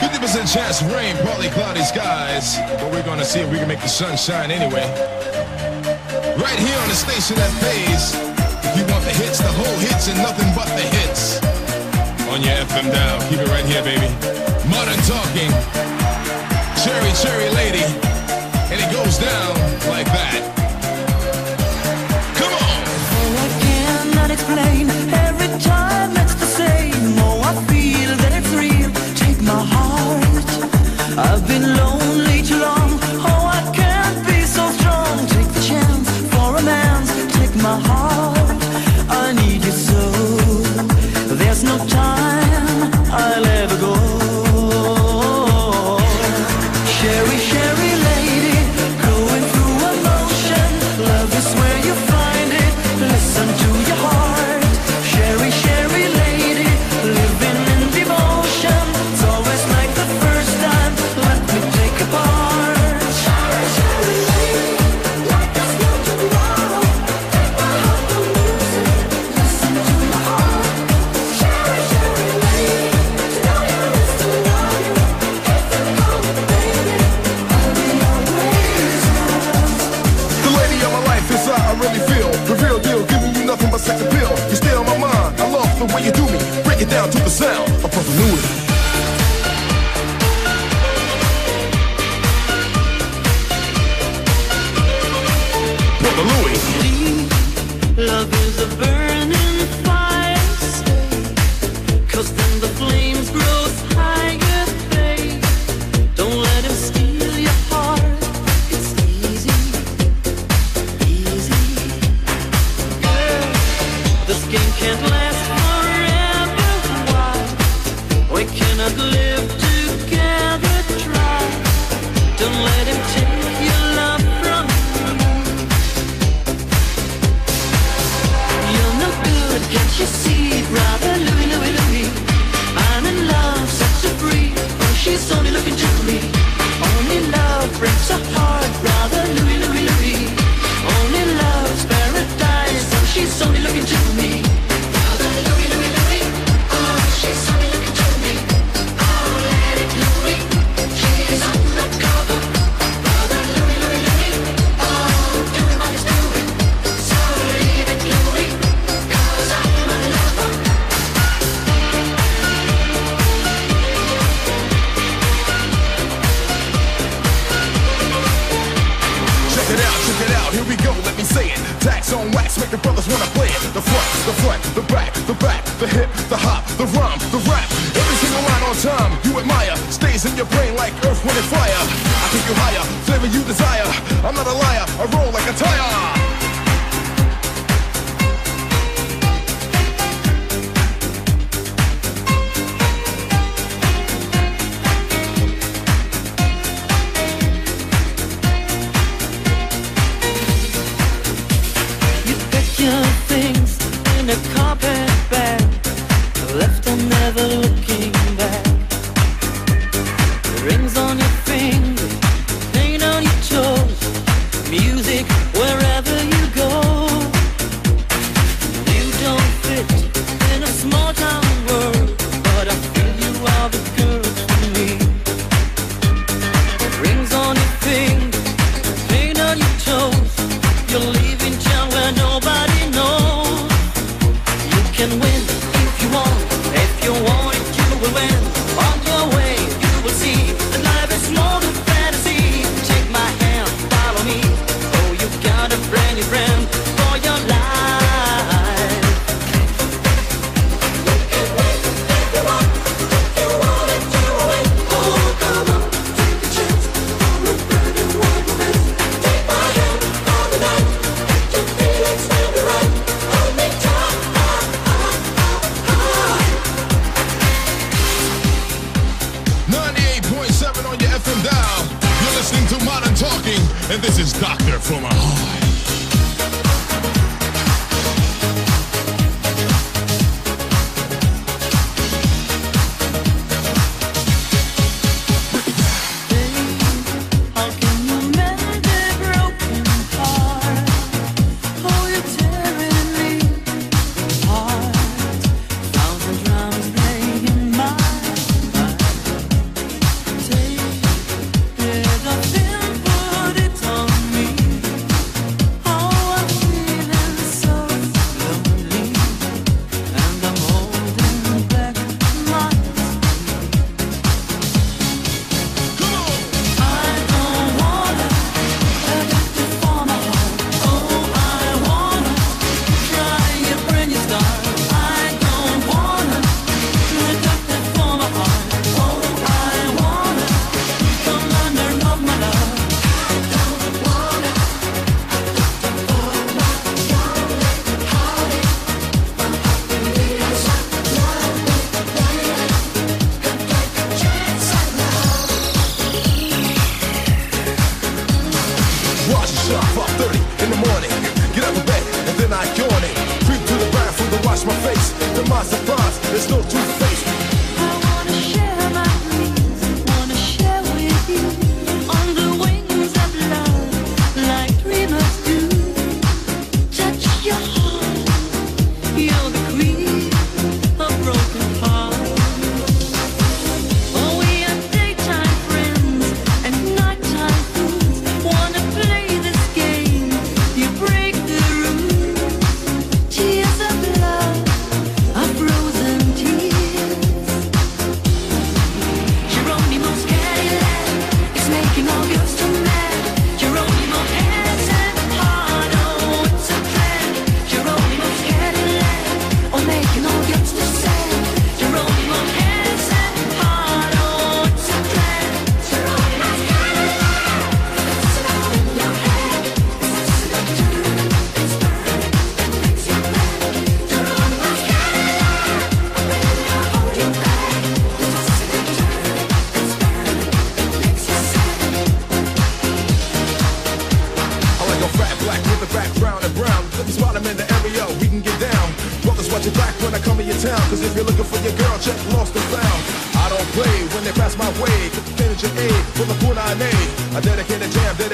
50% chance of rain, partly cloudy skies, but we're gonna see if we can make the sun shine anyway. Right here on the station that pays, if you want the hits, the whole hits, and nothing but the hits. On your FM dial, keep it right here, baby. Modern talking, Cheri, Cheri Lady, and it goes down like that. Every time it's the same. Oh, I feel that it's real. Take my heart. I've been lonely. take you higher, flavor you desire. I'm not a liar, I roll like a tire. I dedicate a jam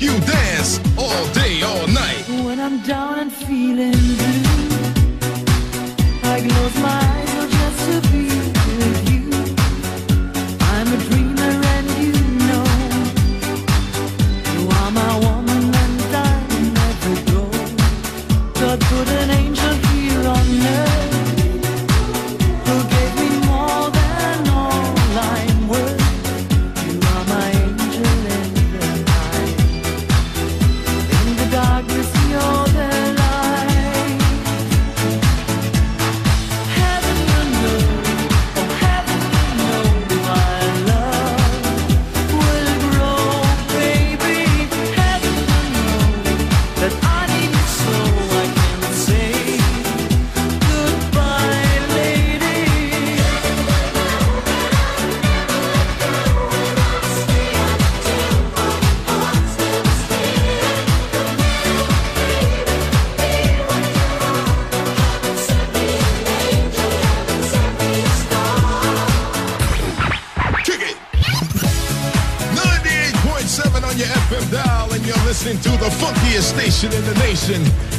you.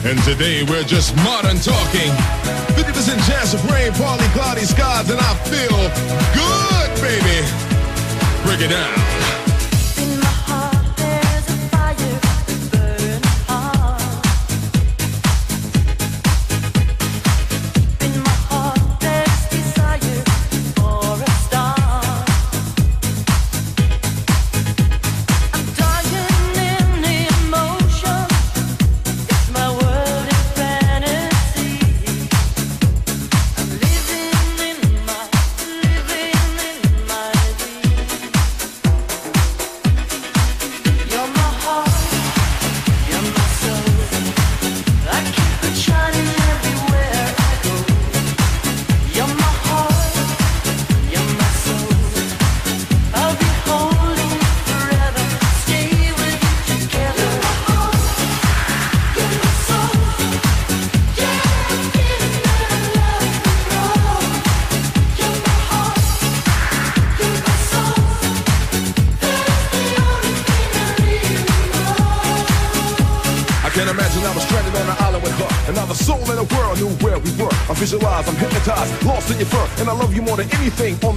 And today we're just modern talking. 50% chance of rain, partly cloudy skies, and I feel good, baby. Break it down.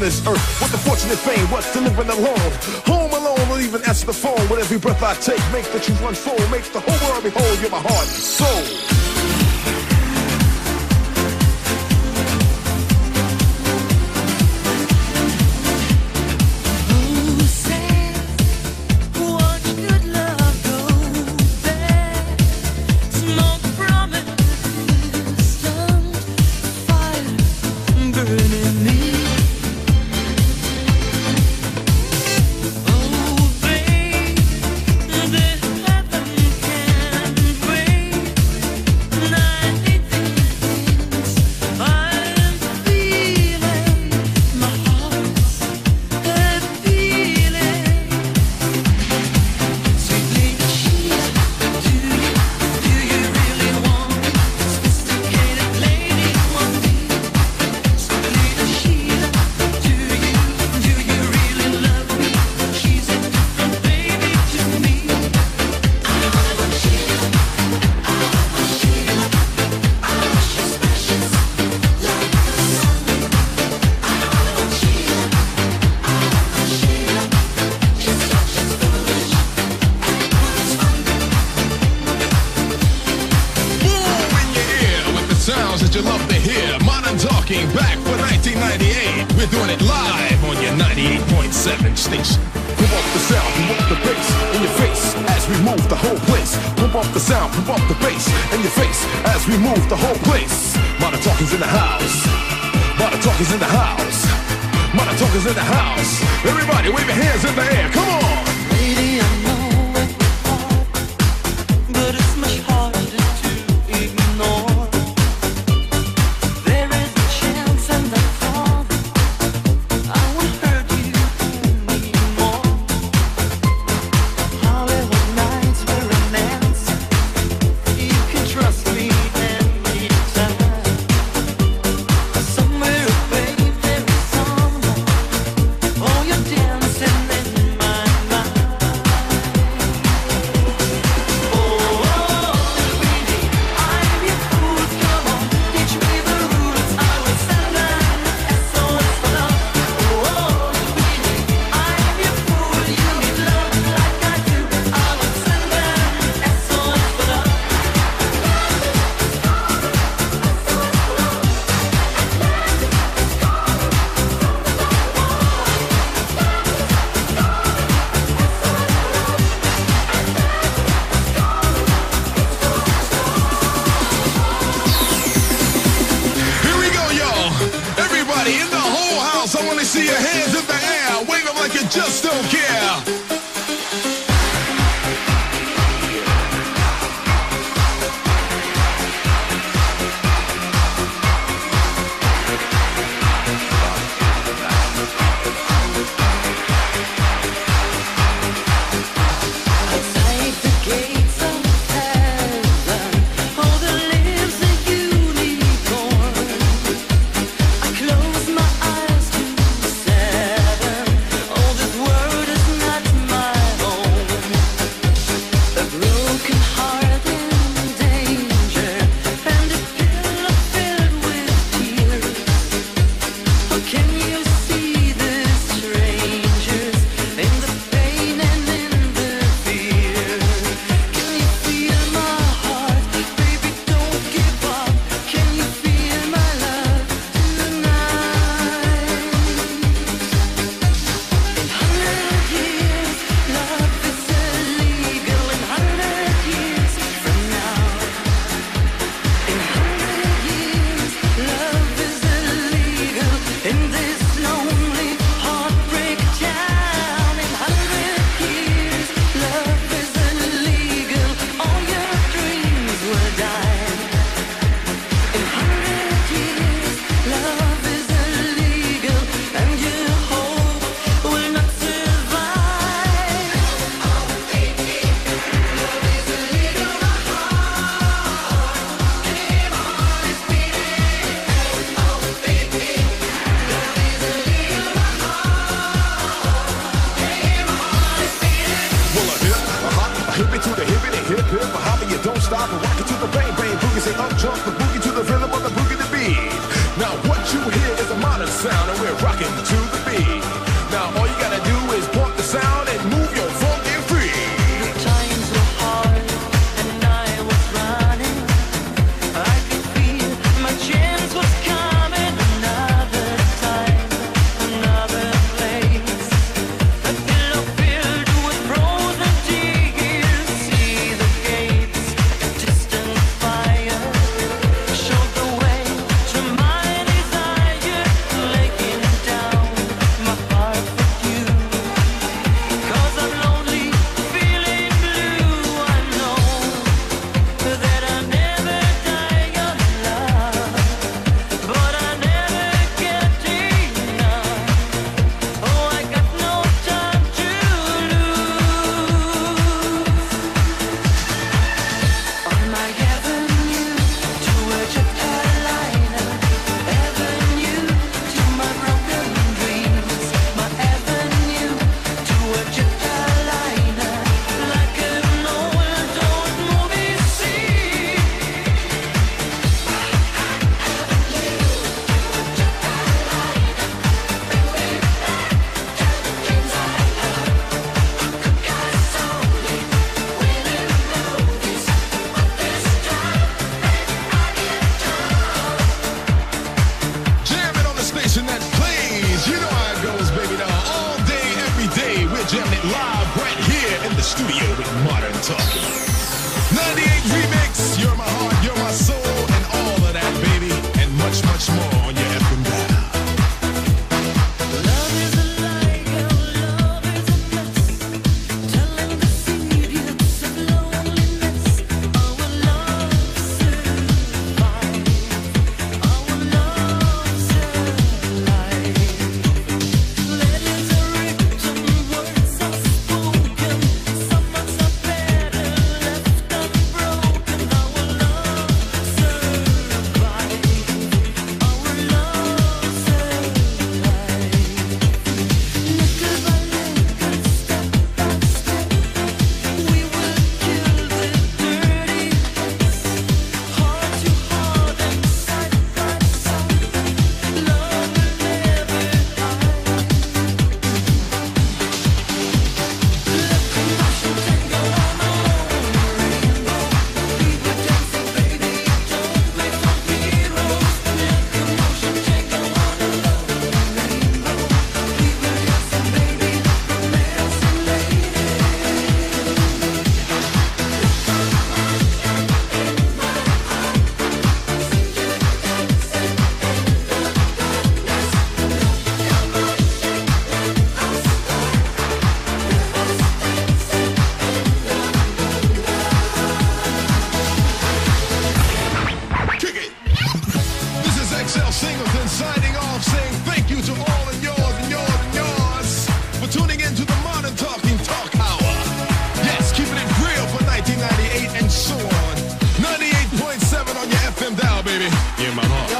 this earth. with the fortunate fame? What's to the love? Home alone, or even as the phone. With every breath I take, make the truth unfold. Make the whole world behold. You're my heart, soul. sounds that you love to hear. Modern Talking back for 1998. We're doing it live on your 98.7 station. Pump up the sound, pump up the bass in your face as we move the whole place. Pump up the sound, pump up the bass in your face as we move the whole place. Modern Talking's in the house. Modern Talking's in the house. Modern Talking's in the house. Everybody wave your hands in the air. Come on. baby, in my heart.